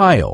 tile